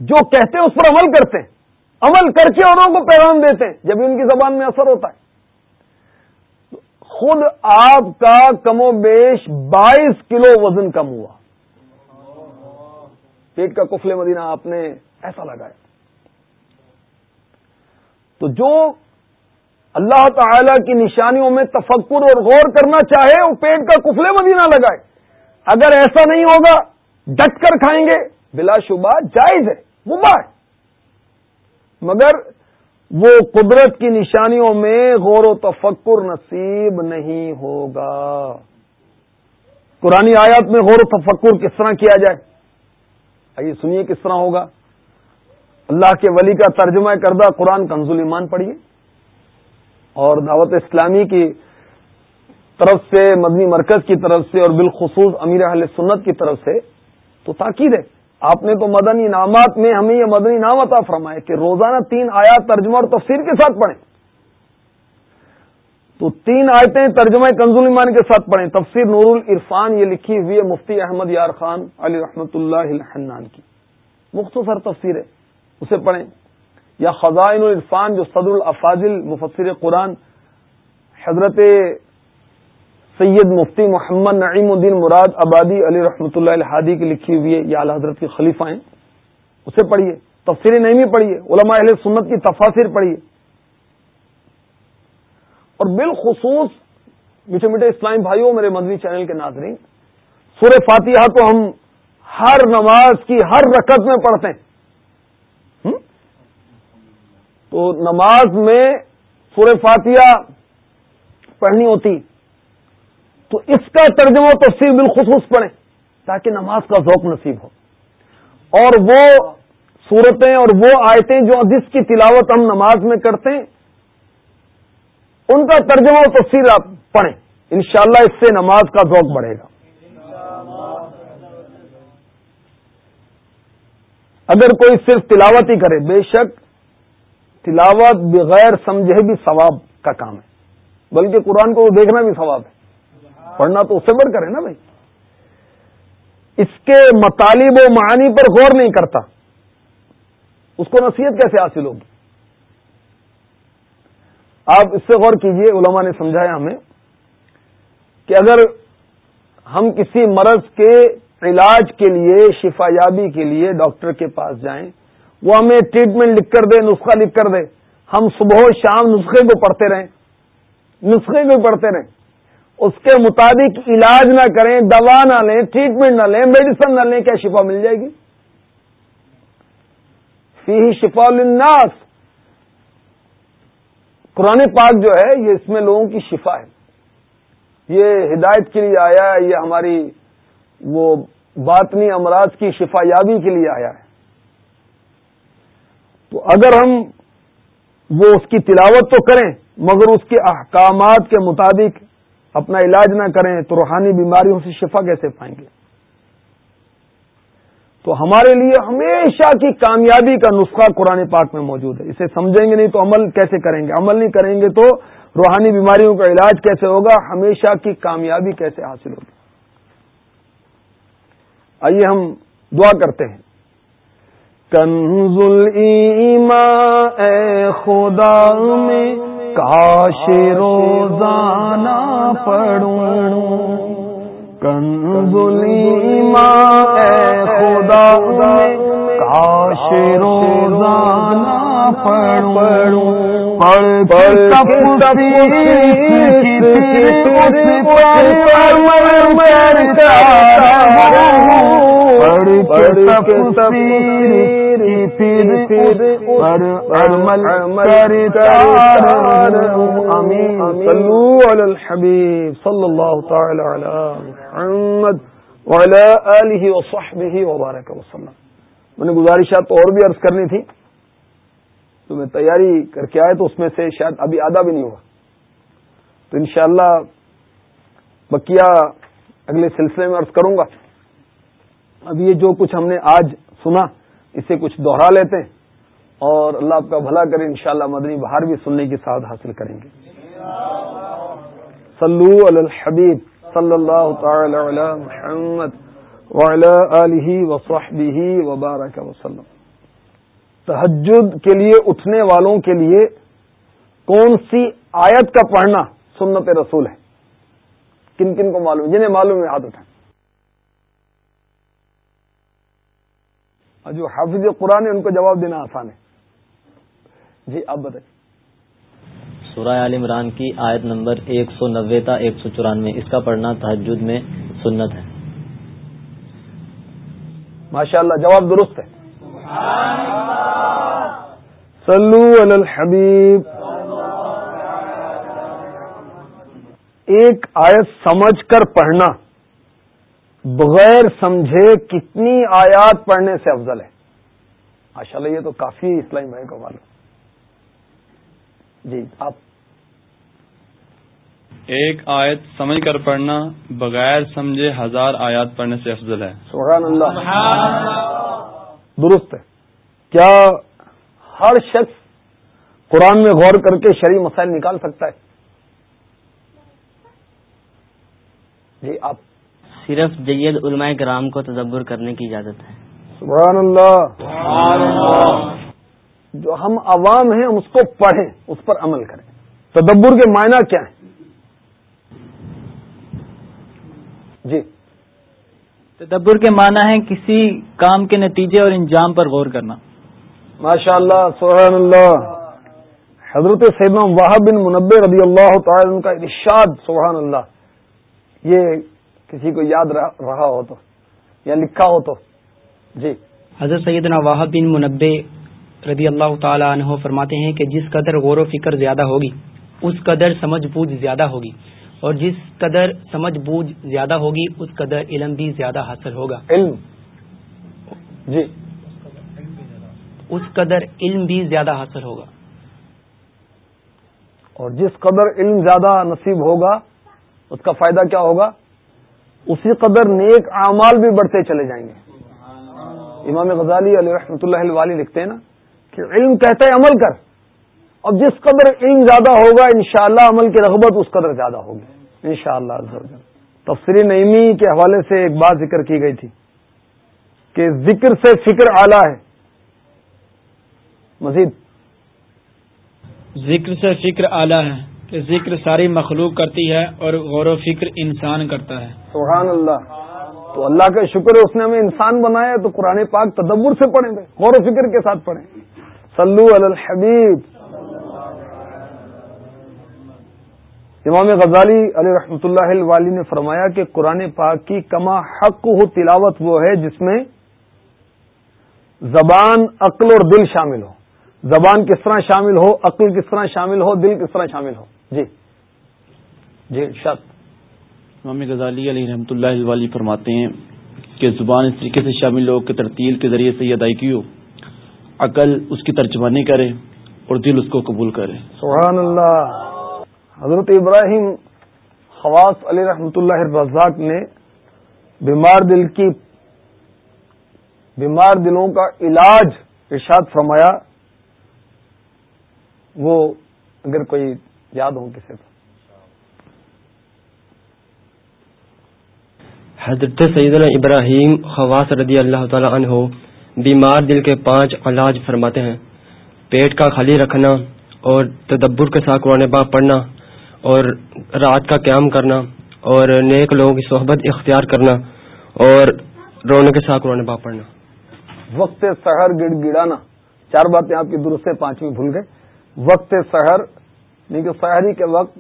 جو کہتے ہیں اس پر عمل کرتے ہیں۔ عمل کر کے اوروں کو پیغام دیتے ہیں، جب ان کی زبان میں اثر ہوتا ہے۔ خود آپ کا کم و بیش بائیس کلو وزن کم ہوا۔ پیٹ کا کفلے مدینہ آپ نے ایسا لگایا۔ تو جو اللہ تعالی کی نشانیوں میں تفکر اور غور کرنا چاہے، وہ پیٹ کا کفلے مدینہ لگائے۔ اگر ایسا نہیں ہوگا، ڈٹ کر کھائیں گے، بلا شبہ جائز ہے وہ مگر وہ قدرت کی نشانیوں میں غور و تفکر نصیب نہیں ہوگا۔ قرآن آیات میں غور و تفکر کس طرح کیا جائے؟ آئیے سنیے کس طرح ہوگا۔ اللہ کے ولی کا ترجمہ کردہ قرآن کنزول ایمان پڑھیے۔ اور دعوت اسلامی کی طرف سے، مدنی مرکز کی طرف سے اور بالخصوص امیر اہل سنت کی طرف سے تو تاکید ہے۔ آپ نے تو مدنی انعامات میں ہمیں یہ مدنی انعام عطا فرمائے کہ روزانہ تین آیات ترجمہ اور تفسیر کے ساتھ پڑھیں۔ تو تین آیتیں ترجمہ کنزول ایمان کے ساتھ پڑھیں۔ تفسیر نور العرفان یہ لکھی ہوئی ہے مفتی احمد یار خان علی رحمۃ اللہ الحنان کی۔ مختصر تفسیر ہے۔ اسے پڑھیں۔ یا خزائن العرفان جو صدر الافاظل مفسر قرآن حضرت سید مفتی محمد نعیم الدین مراد آبادی علی رحمۃ اللہ الحادی کی لکھی ہوئی ہے، یا اعلی حضرت کی خلیفہ ہیں۔ اسے پڑھیے، تفسیر نعیمی پڑھیے، علماء اہل سنت کی تفاصر پڑھیے۔ اور بالخصوص میٹھے میٹھے اسلام بھائیوں، میرے مدنی چینل کے ناظرین سور فاتحہ تو ہم ہر نماز کی ہر رکعت میں پڑھتے ہیں۔ تو نماز میں سور فاتحہ پڑھنی ہوتی۔ تو اس کا ترجمہ و تفصیل بالخصوص پڑھیں تاکہ نماز کا ذوق نصیب ہو۔ اور وہ صورتیں اور وہ آیتیں جو جس کی تلاوت ہم نماز میں کرتے ہیں، ان کا ترجمہ و تفصیل آپ پڑھیں۔ انشاءاللہ اس سے نماز کا ذوق بڑھے گا۔ اگر کوئی صرف تلاوت ہی کرے، بے شک تلاوت بغیر سمجھے بھی ثواب کا کام ہے، بلکہ قرآن کو دیکھنا بھی ثواب ہے۔ پڑھنا تو اس سے بڑھ نا بھائی۔ اس کے مطالب و معانی پر غور نہیں کرتا۔ اس کو نصیحت کیسے حاصل ہوگی؟ آپ اس سے غور کیجیے، علماء نے سمجھایا ہمیں کہ اگر ہم کسی مرض کے علاج کے لیے، شفا یابی کے لیے ڈاکٹر کے پاس جائیں، وہ ہمیں ٹریٹمنٹ لکھ کر دے، نسخہ لکھ کر دے۔ ہم صبح و شام نسخے کو پڑھتے رہیں۔ نسخے کو پڑھتے رہیں۔ اس کے مطابق علاج نہ کریں، دوا نہ لیں ٹریٹمنٹ نہ لیں میڈیسن نہ لیں، کیا شفا مل جائے گی؟ فی شفا الناس قرآن پاک جو ہے، یہ اس میں لوگوں کی شفا ہے۔ یہ ہدایت کے لیے آیا ہے، یہ ہماری وہ باطنی امراض کی شفا یابی کے لیے آیا ہے۔ تو اگر ہم وہ اس کی تلاوت تو کریں، مگر اس کے احکامات کے مطابق اپنا علاج نہ کریں تو روحانی بیماریوں سے شفا کیسے پائیں گے؟ تو ہمارے لیے ہمیشہ کی کامیابی کا نسخہ قرآن پاک میں موجود ہے۔ اسے سمجھیں گے نہیں تو عمل کیسے کریں گے؟ عمل نہیں کریں گے تو روحانی بیماریوں کا علاج کیسے ہوگا؟ ہمیشہ کی کامیابی کیسے حاصل ہوگی؟ آئیے ہم دعا کرتے ہیں۔ کنزل ایمان اے خدا میں کاش روزانہ پڑوں کنزلی ماں اے خدا کاش روزانہ پڑوں الحبیب، صلی اللہ تعالی علی محمد وعلی آلہ وصحبہ وبارک وسلم. میں نے گزارشات اور بھی عرض کرنی تھی تو میں تیاری کر کے آئے تو اس میں سے شاید ابھی آدھا بھی نہیں ہوا۔ تو انشاءاللہ بکیا اگلے سلسلے میں عرض کروں گا۔ اب یہ جو کچھ ہم نے آج سنا، اسے کچھ دوہرا لیتے ہیں۔ اور اللہ آپ کا بھلا کرے، انشاءاللہ مدنی بہار بھی سننے کی سعادت حاصل کریں گے۔ صلو علی الحبیب صلی اللہ تعالی علی محمد وعلی آلہ وصحبہ وبارک وسلم تحجد کے لیے اٹھنے والوں کے لیے کون سی آیت کا پڑھنا سنت رسول ہے؟ کن کن کو معلوم جنہیں معلوم ہے ہاتھ اٹھائیں۔ جو حافظ قرآن ہے ان کو جواب دینا آسان ہے۔ جی آپ بتائیں۔ سورہ عال عمران کی آیت نمبر ایک سو نوے تا ایک سو چورانوے اس کا پڑھنا تحجد میں سنت ہے۔ ماشاء اللہ جواب درست ہے۔ صلو علی الحبیب۔ ایک آیت سمجھ کر پڑھنا۔ بغیر سمجھے کتنی آیات پڑھنے سے افضل ہے۔ ماشاء اللہ یہ تو کافی اسلامی بھائی کو معلوم۔ جی آپ۔ ایک آیت سمجھ کر پڑھنا بغیر سمجھے ہزار آیات پڑھنے سے افضل ہے۔ سبحان اللہ۔ درست ہے۔ کیا ہر شخص قرآن میں غور کر کے شرعی مسائل نکال سکتا ہے؟ جی آپ۔ صرف جید علماء کرام کو تدبر کرنے کی اجازت ہے۔ سبحان اللہ۔ جو ہم عوام ہیں ہم اس کو پڑھیں اس پر عمل کریں۔ تدبر کے معنی کیا ہیں؟ جی۔ تدبر کے معنی ہے کسی کام کے نتیجے اور انجام پر غور کرنا۔ ماشاء اللہ سبحان اللہ حضرت سیدنا واہ بن منبع رضی اللہ تعالی ان کا ارشاد سبحان اللہ یہ کسی کو یاد رہا ہو تو یا لکھا ہو تو۔ جی۔ حضرت سیدنا واہ بن منبع رضی اللہ تعالی عنہ فرماتے ہیں کہ جس قدر غور و فکر زیادہ ہوگی اس قدر سمجھ بوجھ زیادہ ہوگی۔ اور جس قدر سمجھ بوجھ زیادہ ہوگی اس قدر علم بھی زیادہ حاصل ہوگا۔ علم۔ جی۔ اس قدر علم بھی زیادہ حاصل ہوگا۔ اور جس قدر علم زیادہ نصیب ہوگا اس کا فائدہ کیا ہوگا؟ اسی قدر نیک اعمال بھی بڑھتے چلے جائیں گے۔ امام غزالی علیہ رحمۃ اللہ والی لکھتے ہیں نا کہ علم کہتا ہے عمل کر۔ اب جس قدر علم زیادہ ہوگا انشاءاللہ عمل کی رغبت اس قدر زیادہ ہوگی۔ انشاءاللہ شاء اللہ تفسری نعمی کے حوالے سے ایک بات ذکر کی گئی تھی کہ ذکر سے فکر اعلی ہے۔ مزید۔ ذکر سے فکر اعلی ہے کہ ذکر ساری مخلوق کرتی ہے اور غور و فکر انسان کرتا ہے۔ سبحان اللہ تو اللہ کا شکر ہے اس نے ہمیں انسان بنایا تو قرآن پاک تدبر سے پڑھیں گے غور و فکر کے ساتھ پڑھیں۔ سلو الحبیب۔ امام غزالی علیہ رحمۃ اللہ والی نے فرمایا کہ قرآن پاک کی کما حق ہو تلاوت وہ ہے جس میں زبان عقل اور دل شامل ہو۔ زبان کس طرح شامل ہو عقل کس طرح شامل ہو دل کس طرح شامل ہو۔ جی۔ جی شت امام غزالی علیہ رحمۃ اللہ والی فرماتے ہیں کہ زبان اس طریقے سے شامل ہو کہ ترتیل کے ذریعے سے یہ ادائیگی ہو عقل اس کی ترجمانی کرے اور دل اس کو قبول کرے۔ سبحان اللہ۔ حضرت ابراہیم خواص علی رحمۃ اللہ رزاق نے بیمار دل کی بیمار دلوں کا علاج ارشاد فرمایا، وہ اگر کوئی یاد ہو کسی کو۔ حضرت سید ابراہیم خواص رضی اللہ تعالی عنہ بیمار دل کے پانچ علاج فرماتے ہیں۔ پیٹ کا خالی رکھنا اور تدبر کے ساتھ قرآن باغ پڑھنا اور رات کا قیام کرنا اور نیک لوگوں کی صحبت اختیار کرنا اور رونے کے ساتھ قرآن باپ پڑھنا۔ وقت سحر گڑ گڑانا۔ چار باتیں آپ کی درست سے پانچویں بھول گئے۔ وقت سحر، نہیں کہ سحری کے وقت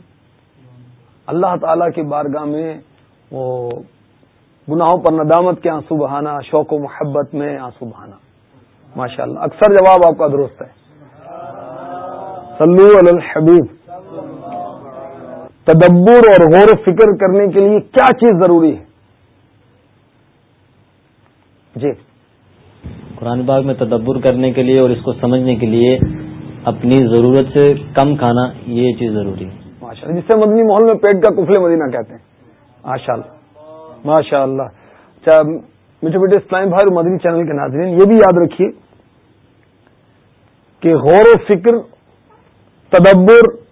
اللہ تعالی کی بارگاہ میں وہ گناہوں پر ندامت کے آنسو بہانا، شوق و محبت میں آنسو بہانا۔ ماشاء اللہ اکثر جواب آپ کا درست ہے۔ علی الحبیب۔ تدبر اور غور و فکر کرنے کے لیے کیا چیز ضروری ہے؟ جی۔ قرآن باغ میں تدبر کرنے کے لیے اور اس کو سمجھنے کے لیے اپنی ضرورت سے کم کھانا یہ چیز ضروری ہے۔ ماشاء اللہ جس سے مدنی محل میں پیٹ کا کفل مدینہ کہتے ہیں۔ ماشاء اللہ ماشاء اللہ اچھا میٹھے بیٹے اسلام بھائی اور مدنی چینل کے ناظرین یہ بھی یاد رکھیے کہ غور و فکر تدبر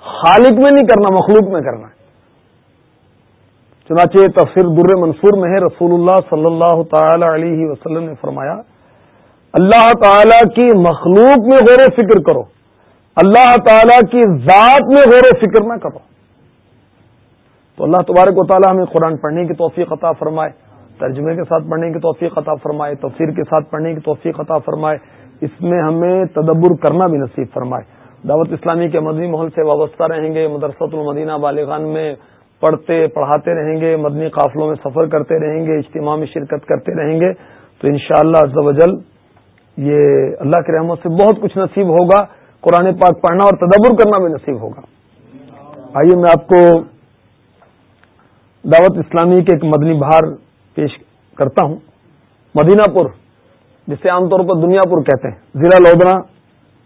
خالق میں نہیں کرنا، مخلوق میں کرنا ہے۔ چنانچہ تفسیر در منصور میں ہے رسول اللہ صلی اللہ تعالی علیہ وسلم نے فرمایا، اللہ تعالی کی مخلوق میں غور و فکر کرو۔ اللہ تعالی کی ذات میں غور و فکر نہ کرو۔ تو اللہ تبارک و تعالی ہمیں قرآن پڑھنے کی توفیق عطا فرمائے، ترجمے کے ساتھ پڑھنے کی توفیق عطا فرمائے، تفسیر کے ساتھ پڑھنے کی توفیق عطا فرمائے، اس میں ہمیں تدبر کرنا بھی نصیب فرمائے۔ دعوت اسلامی کے مدنی محل سے وابستہ رہیں گے، مدرسۃ المدینہ بالغان میں پڑھتے، پڑھاتے رہیں گے، مدنی قافلوں میں سفر کرتے رہیں گے، اجتماع میں شرکت کرتے رہیں گے، تو انشاءاللہ شاء اللہ یہ اللہ کی رحمت سے بہت کچھ نصیب ہوگا، قرآن پاک پڑھنا اور تدبر کرنا بھی نصیب ہوگا۔ آئیے میں آپ کو دعوت اسلامی کے ایک مدنی بہار پیش کرتا ہوں۔ مدینہ پور، جسے عام طور پر دنیا پور کہتے ہیں۔ ضلع لودنا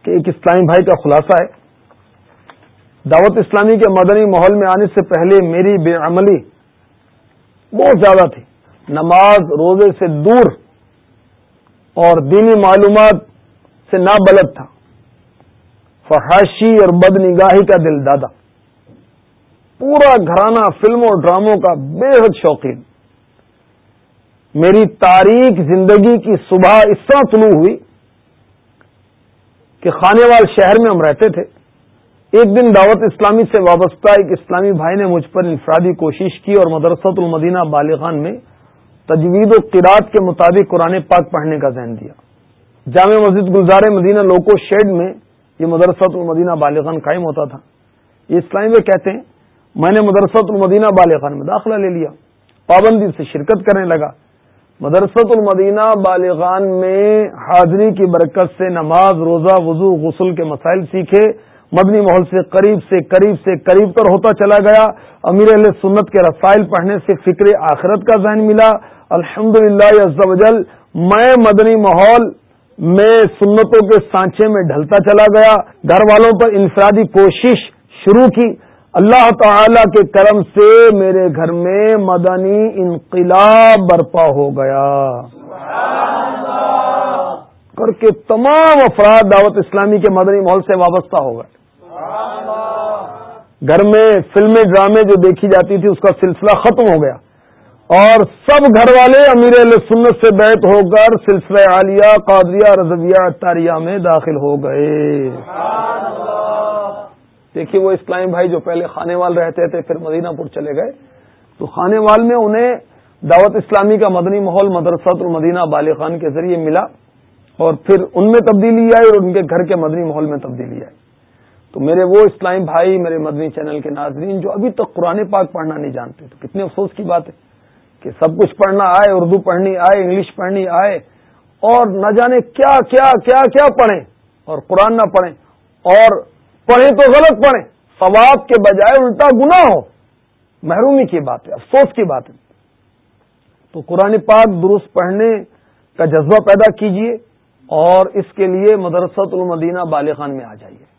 کے ایک اسلامی بھائی کا خلاصہ ہے۔ دعوت اسلامی کے مدنی ماحول میں آنے سے پہلے میری بے عملی بہت زیادہ تھی۔ نماز روزے سے دور اور دینی معلومات سے نابلد تھا۔ فحاشی اور بد نگاہی کا دل دادا۔ پورا گھرانہ فلموں اور ڈراموں کا بے حد شوقین۔ میری تاریخ زندگی کی صبح اس طرح طلوع ہوئی کہ خانے وال شہر میں ہم رہتے تھے۔ ایک دن دعوت اسلامی سے وابستہ ایک اسلامی بھائی نے مجھ پر انفرادی کوشش کی اور مدرسۃ المدینہ بالغان میں تجوید و قرات کے مطابق قرآن پاک پڑھنے کا ذہن دیا۔ جامع مسجد گلزار مدینہ لوکو شیڈ میں یہ مدرسۃ المدینہ بالغان قائم ہوتا تھا۔ یہ اسلامی میں کہتے ہیں، میں نے مدرسۃ المدینہ بالغان میں داخلہ لے لیا۔ پابندی سے شرکت کرنے لگا۔ مدرسۃ المدینہ بالغان میں حاضری کی برکت سے نماز، روزہ، وضو، غسل کے مسائل سیکھے، مدنی محل سے قریب سے قریب سے قریب تر ہوتا چلا گیا، امیر علیہ سنت کے رسائل پڑھنے سے فکر آخرت کا ذہن ملا۔ الحمد للہ میں مدنی ماحول میں سنتوں کے سانچے میں ڈھلتا چلا گیا۔ گھر والوں پر انفرادی کوشش شروع کی۔ اللہ تعالی کے کرم سے میرے گھر میں مدنی انقلاب برپا ہو گیا۔ کر کے تمام افراد دعوت اسلامی کے مدنی ماحول سے وابستہ ہو گئے۔ گھر میں فلمیں، ڈرامے جو دیکھی جاتی تھی، اس کا سلسلہ ختم ہو گیا۔ اور سب گھر والے امیر علیہ سنت سے بیت ہو کر سلسلہ عالیہ، قادریہ، رضویہ تاریہ میں داخل ہو گئے۔ دیکھیے وہ اسلام بھائی جو پہلے خانے وال رہتے تھے، پھر مدینہ پور چلے گئے۔ تو خانے وال میں انہیں دعوت اسلامی کا مدنی ماحول مدرسۃ المدینہ بالخان کے ذریعے ملا اور پھر ان میں تبدیلی آئی اور ان کے گھر کے مدنی ماحول میں تبدیلی آئی۔ تو میرے وہ اسلام بھائی، میرے مدنی چینل کے ناظرین جو ابھی تک قرآن پاک پڑھنا نہیں جانتے، تو کتنے افسوس کی بات ہے کہ سب کچھ پڑھنا آئے، اردو پڑھنی آئے، انگلش پڑھنی آئے اور نہ جانے کیا کیا کیا کیا پڑھیں اور قرآن نہ پڑھیں اور پڑھیں تو غلط پڑھیں۔ ثواب کے بجائے الٹا گنا ہو۔ محرومی کی بات ہے، افسوس کی بات ہے۔ تو قرآن پاک درست پڑھنے کا جذبہ پیدا کیجیے اور اس کے لیے مدرسۃ المدینہ بالخان میں آ جائیے۔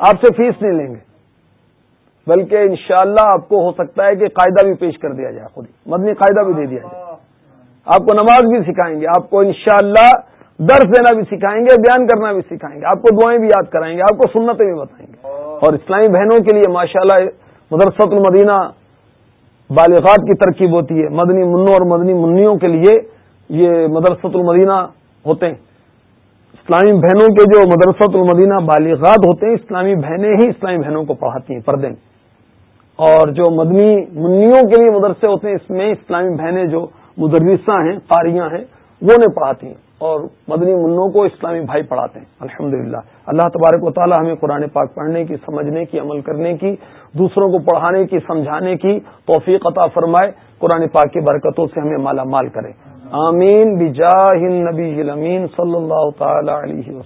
آپ سے فیس نہیں لیں گے۔ بلکہ انشاءاللہ آپ کو ہو سکتا ہے کہ قاعدہ بھی پیش کر دیا جائے خود مدنی قاعدہ بھی دے دیا جائے۔ آپ کو نماز بھی سکھائیں گے۔ آپ کو انشاءاللہ درس دینا بھی سکھائیں گے، بیان کرنا بھی سکھائیں گے۔ آپ کو دعائیں بھی یاد کرائیں گے، آپ کو سنتیں بھی بتائیں گے۔ اور اسلامی بہنوں کے لیے ماشاءاللہ اللہ مدرسۃ المدینہ بالغات کی ترکیب ہوتی ہے۔ مدنی منوں اور مدنی منیوں کے لیے یہ مدرسۃ المدینہ ہوتے ہیں۔ اسلامی بہنوں کے جو مدرسۃ المدینہ بالغات ہوتے ہیں، اسلامی بہنیں ہی اسلامی بہنوں کو پڑھاتی ہیں پردے۔ اور جو مدنی منیوں کے لیے مدرسے ہوتے ہیں، اس میں اسلامی بہنیں جو مدرسہ ہیں، قاریاں ہیں، وہ انہیں پڑھاتی ہیں۔ اور مدنی منوں کو اسلامی بھائی پڑھاتے ہیں۔ الحمد اللہ تبارک و تعالی ہمیں قرآن پاک پڑھنے کی، سمجھنے کی، عمل کرنے کی، دوسروں کو پڑھانے کی، سمجھانے کی توفیق عطا فرمائے۔ قرآن پاک کی برکتوں سے ہمیں مالا مال کرے۔ آمین۔ بجاہ النبی صلی اللہ تعالی علیہ وسلم۔